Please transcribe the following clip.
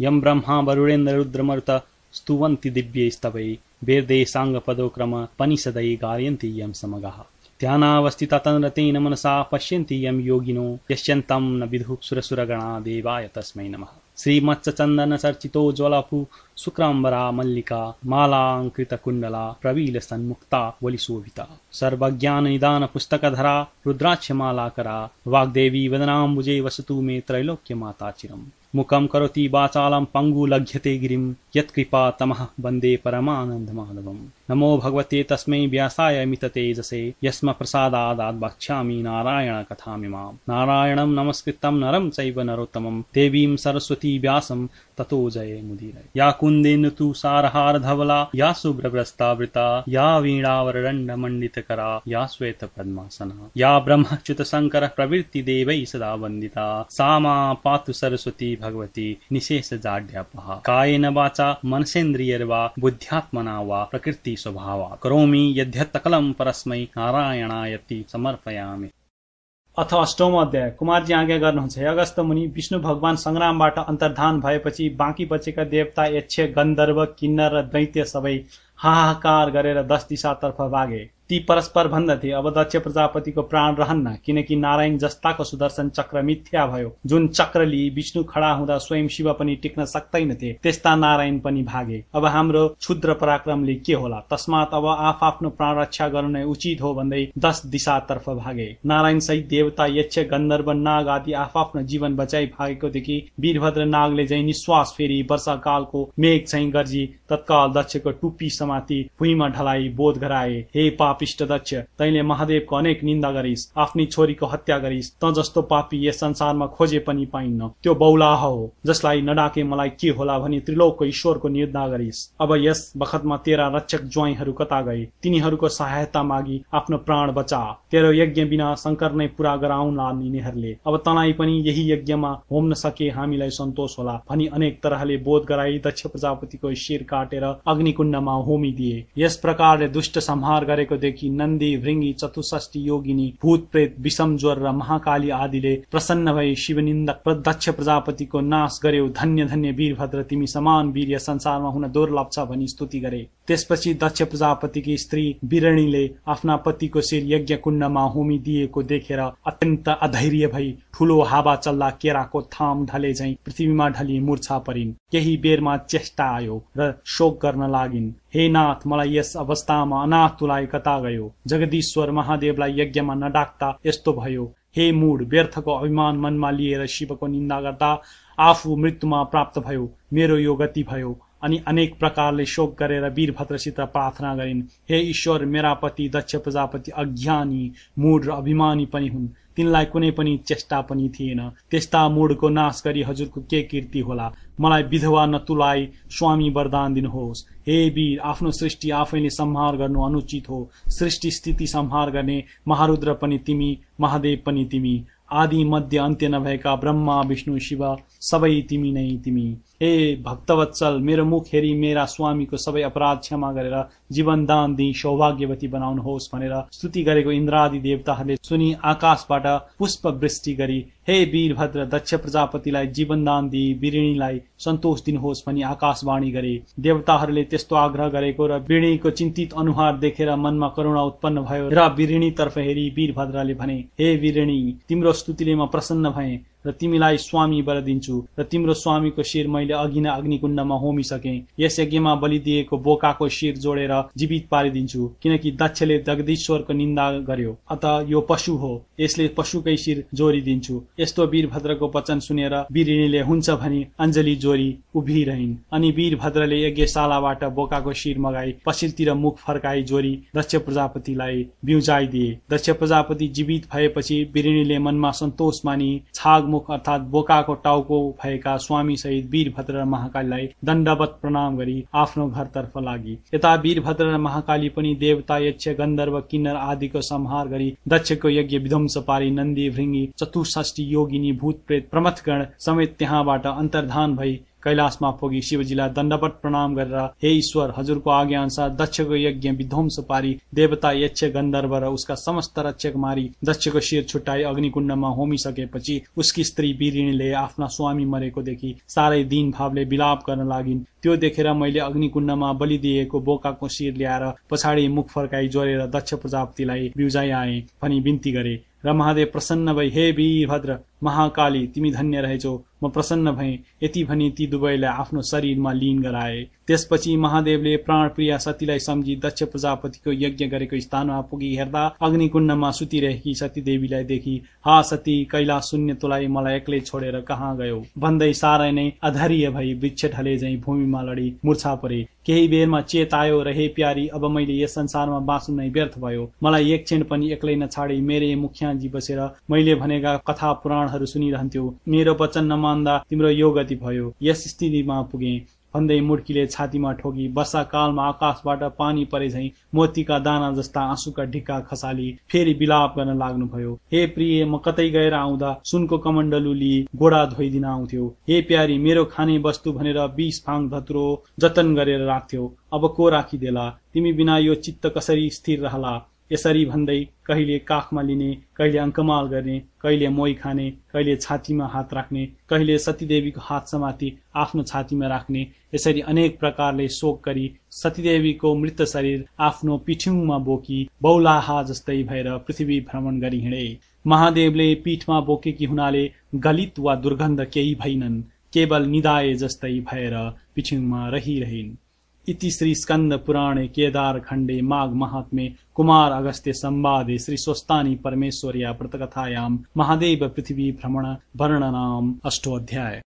यम ब्रह्मा वरुणेन्द्र रुद्रमरुत स्तुवन्ति दिव्यैस्तवै वेदे साङ्गपदोक्रम पनिषदै गायन्ति यं समगाः। ध्यानावस्थिता तन्रतेन मनसा पश्यन्ति यं योगिनो यश्यन्तं न विदुः सुरसुरगणा देवाय तस्मै नमः। श्रीमत्सचन्दन चर्चितो ज्वलपु शुक्राम्बरा मल्लिका मालाङ्कृतकुण्डला प्रवीलसन्मुक्ता वलिशोभिता सर्वज्ञाननिदान पुस्तकधरा रुद्राक्षमालाकरा वाग्देवी वदनाम्बुजे वसतु मे त्रैलोक्यमाता चिरम्। मुखं करोति वाचालं पङ्गुलघ्यते गिरिं यत्कृपा तमः वन्दे परमानन्दमाधवम्। नमो भगवते तस्मै व्यासाय मिततेजसे यस्म प्रसादादात् वक्ष्यामि नारायण कथामिमाम् नारायणं नमस्कृतं नरं चैव नरोत्तमं देवीं सरस्वती व्यासं ततो जये मुदीरय या कुन्देन तु सारहारधवला या शुभ्रभ्रस्तावृता या वीणावरदण्डमण्डितकरा या श्वेतपद्मासना। या ब्रह्मच्युतशङ्करः प्रवृत्तिदेवैः सदा वन्दिता। सा पातु सरस्वती भगवती निशेषजाड्यापः कायेन वाचा मनसेन्द्रियर्वा बुद्ध्यात्मना वा प्रकृति स्वभावा करोमि यद्यत्तकलं परस्मै नारायणायति समर्पयामि। अथ अष्टौं अध्याय कुमारजी आज्ञा गर्नुहुन्छ अगस्त मुनि विष्णु भगवान संग्रामबाट अन्तर्धान भएपछि बाँकी बचेका देवता यक्ष गन्धर्व किन्नर र दैत्य सबै हाहाकार गरेर दस दिशातर्फ भागे। ती परस्पर भन्दथे अब दक्ष प्रजापतिको प्राण रहन्न किनकि नारायण जस्ताको सुदर्शन चक्र मिथ्या भयो। जुन चक्र विष्णु खडा हुँदा स्वयं शिव पनि टिक्न सक्दैनथे त्यस्ता नारायण पनि भागे। अब हाम्रो क्षुद्र पराक्रमले के होला? तस्मात अब आफ आफ्नो प्राण रक्षा गर्नु नै उचित हो भन्दै दस दिशातर्फ भागे। नारायण सहित देवता यक्ष गन्धर्व नाग आदि आफ्नो जीवन बचाइ भागेकोदेखि वीरभद्र नागले चाहिँ निश्वास फेरि वर्षाकालको मेघ गर्जी तत्काल दक्षको टुप्पी समाति भुइँमा ढलाई बोध गराए। हे पाप पापिष्ट दक्ष। तैले महादेवको अनेक निन्दा गरिस् आफ्नी छोरीको हत्या गरिस् त जस्तो पापी यस संसारमा खोजे पनि पाइन्न। त्यो बौलाह हो जसलाई नडाके मलाई के होला भनी त्रिलोकको ईश्वरको निन्दा गरिस्। अब यस बखतमा तेरा रक्षक ज्वाइँहरू कता गए? तिनीहरूको सहायता मागी आफ्नो प्राण बचा। तेरो यज्ञ बिना शङ्कर नै पुरा गराउला यिनीहरूले। अब तनाई पनि यही यज्ञमा होम्न सके हामीलाई सन्तोष होला भनी अनेक तरहले बोध गराई दक्ष प्रजापतिको शिर काटेर अग्निकुण्डमा होमिदिए। यस प्रकारले दुष्ट संहार गरेको देखि नन्दी भृङ्गी चतुष्ठी योगिनी भूत प्रेत विषम ज्वर र महाकाली आदिले प्रसन्न भई शिवनिन्दक दक्ष प्रजापतिको नाश गर्यो। धन्य धन्य वीरभद्र तिमी समान वीर संसारमा हुन दुर्लभ छ भनी स्तुति गरे। त्यसपछि दक्ष प्रजापतिकी स्त्री बिरणीले आफ्ना पतिको शिर यज्ञ कुण्डमा होमी दिएको देखेर अत्यन्त अधैर्य भई ठूलो हावा चल्दा केराको थाम ढले झै पृथ्वीमा ढली मूर्छा परिन्। केही बेरमा चेष्टा आयो र शोक गर्न लागिन्। हे नाथ मलाई यस अवस्थामा अनाथ तुलाई कता गयो जगदीश्वर महादेवलाई यज्ञमा नडाक्ता यस्तो भयो हे मूड व्यर्थको अभिमान मनमा लिएर शिवको निन्दा गर्दा आफू मृत्युमा प्राप्त भयो मेरो यो गति भयो अनि अनेक प्रकारले शोक गरेर वीरभद्रसित प्रार्थना गरिन् हे ईश्वर मेरा पति दक्ष प्रजापति अज्ञानी मूड र अभिमानी पनि हुन् तिनलाई कुनै पनि चेष्टा पनि थिएन। त्यस्ता मूढको नाश गरी हजुरको के कीर्ति होला? मलाई विधवा नतुलाई स्वामी वरदान दिनुहोस्। हे वीर आफ्नो सृष्टि आफैले संहार गर्नु अनुचित हो। सृष्टि स्थिति संहार गर्ने महारुद्र पनि तिमी महादेव पनि तिमी। आदि मध्य अन्त्य नभएका ब्रह्मा विष्णु शिव सबै तिमी नै तिमी। हे भक्तवत्सल मेरो मुख हेरी मेरा स्वामीको सबै अपराध क्षमा गरेर जीवन दान दिई सौभाग्यवती बनाउनुहोस् भनेर स्तुति गरेको इन्द्रादि देवताहरूले सुनि आकाशबाट पुष्प वृष्टि गरी हे वीरभद्र दक्ष प्रजापतिलाई जीवन दान दिई बिरिणीलाई सन्तोष दिनुहोस् भनी आकाशवाणी गरे देवताहरूले त्यस्तो आग्रह गरेको र बिरिणीको चिन्तित अनुहार देखेर मनमा करुणा उत्पन्न भयो र बिरिणीतर्फ हेरी वीरभद्रले भने हे बिरिणी तिम्रो स्तुतिले म प्रसन्न भए। र तिमीलाई स्वामी वर दिन्छु र तिम्रो स्वामीको शिर मैले अघि नै अग्निकुण्डमा होमिसके। यस यज्ञमा बलि दिएको बोकाको शिर जोडेर जीवित पारिदिन्छु किनकि दक्षले जगदीश्वरको निन्दा गर्यो। अत यो पशु हो यसले पशुकै शिर जोडिदिन्छु। यस्तो वीरभद्रको वचन सुनेर वीरिणीले हुन्छ भनी अञ्जली जोरी उभिरहन्। अनि वीरभद्रले यज्ञशालाबाट बोकाको शिर मगाई पछिल्तिर मुख फर्काई जोरी दक्ष प्रजापतिलाई बिउजाइदिए। दक्ष प्रजापति जीवित भएपछि वीरिणीले मनमा सन्तोष मानी छाग मुख अर्थात् बोकाको टाउको भएका स्वामी सहित वीरभद्र र महाकालीलाई दण्डवत प्रणाम गरी आफ्नो घरतर्फ लागि। यता वीरभद्र र महाकाली पनि देवता यक्ष गन्धर्व किन्नर आदिको संहार गरी दक्षको यज्ञ विध्वंस पारी नन्दी भृङ्गी चतुष्ठी योगिनी भूत प्रेत प्रमथगण समेत त्यहाँबाट अन्तर्धान भई कैलाशमा पुगी शिवजीलाई दण्डवट प्रणाम गरेर हे ईश्वर हजुरको आज्ञा अनुसार दक्षको यज्ञ विध्वंस पारी देवता यक्ष गन्धर्व र उसका समस्त रक्षक मारी दक्षको शिर छुट्टाई अग्निकुण्डमा होमिसकेपछि उसकी स्त्री बिरिणीले आफ्ना स्वामी मरेको देखि साह्रै दिन भावले विलाप गर्न लागिन्। त्यो देखेर मैले अग्निकुण्डमा बलिदिएको बोकाको शिर ल्याएर पछाडि मुख फर्काई जोरेर दक्ष प्रजापतिलाई बिउजाइ आए भनी बिन्ती गरे र महादेव प्रसन्न भई हे वीरभद्र महाकाली तिमी धन्य रहेछौ। म प्रसन्न भएँ। यति भनी ती दुवैलाई आफ्नो शरीरमा लिन गराए। त्यसपछि महादेवले प्राण प्रिया सतीलाई सम्झी दक्ष प्रजापतिको यज्ञ गरेको स्थानमा पुगी हेर्दा अग्निकुण्डमा सुतिरहेकी सतीदेवीलाई देखि हा सती कैला शून्य तुलाई मलाई एक्लै छोडेर कहाँ गयो? भन्दै साह्रै नै अधर्य भई वृक्ष ढले झै भूमिमा लडी मुर्छा परे। केही बेरमा चेत आयो र हे प्यारी अब मैले यस संसारमा बाँच्नु नै व्यर्थ भयो। मलाई एक क्षण पनि एक्लै नछाडी मेरे मुखियाजी बसेर मैले भनेका कथा पुराणहरू सुनिरहन्थ्यो। मेरो वचन नमान्दा तिम्रो यो गति भयो। यस स्थितिमा पुगे। भन्दै मुड्कीले छातीमा ठोकी वर्षाकालमा आकाशबाट पानी परे झै मोतीका दाना जस्ता आँसुका ढिक्का खसाली फेरि विलाप गर्न लाग्नुभयो। हे प्रिय म कतै गएर आउँदा सुनको कमण्डलु लिई गोडा धोइदिन आउँथ्यो। हे प्यारी मेरो खाने वस्तु भनेर बिस फाङ धत्रो जतन गरेर राख्थ्यो। अब को राखिदेला? तिमी बिना यो चित्त कसरी स्थिर रहला? यसरी भन्दै कहिले काखमा लिने कहिले अङ्कमाल गर्ने कहिले मोही खाने कहिले छातीमा हात राख्ने कहिले सतीदेवीको हात समाति आफ्नो छातीमा राख्ने यसरी अनेक प्रकारले शोक गरी सतीदेवीको मृत शरीर आफ्नो पिठ्यौमा बोकी बौलाहा जस्तै भएर पृथ्वी भ्रमण गरी हिँडे। महादेवले पीठमा बोकेकी हुनाले गलित वा दुर्गन्ध केही भइनन् केवल निदाए जस्तै भएर पिठ्यौमा रहिरहन्। इति श्री स्कंद पुराणे केदार खंडे माघ महात्मे कुमार अगस्त्य संवादे श्री स्वस्तानी परमेश्वर्या व्रतकथायाम महादेव पृथ्वी भ्रमण वर्णनाम अष्टोऽध्याय।